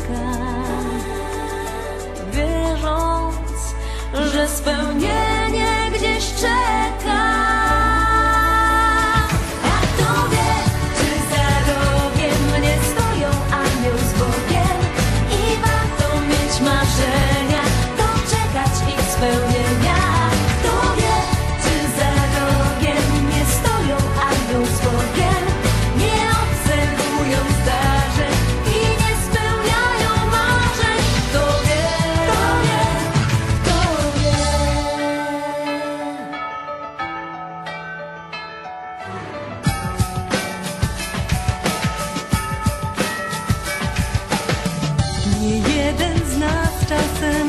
ucieka, wierząc, że spełnienie 相思